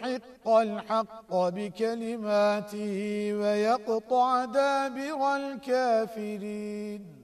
يُحِقَّ الْحَقَّ بِكَلِمَاتِهِ وَيَقْطَعَ دَابِرَ الْكَافِرِينَ.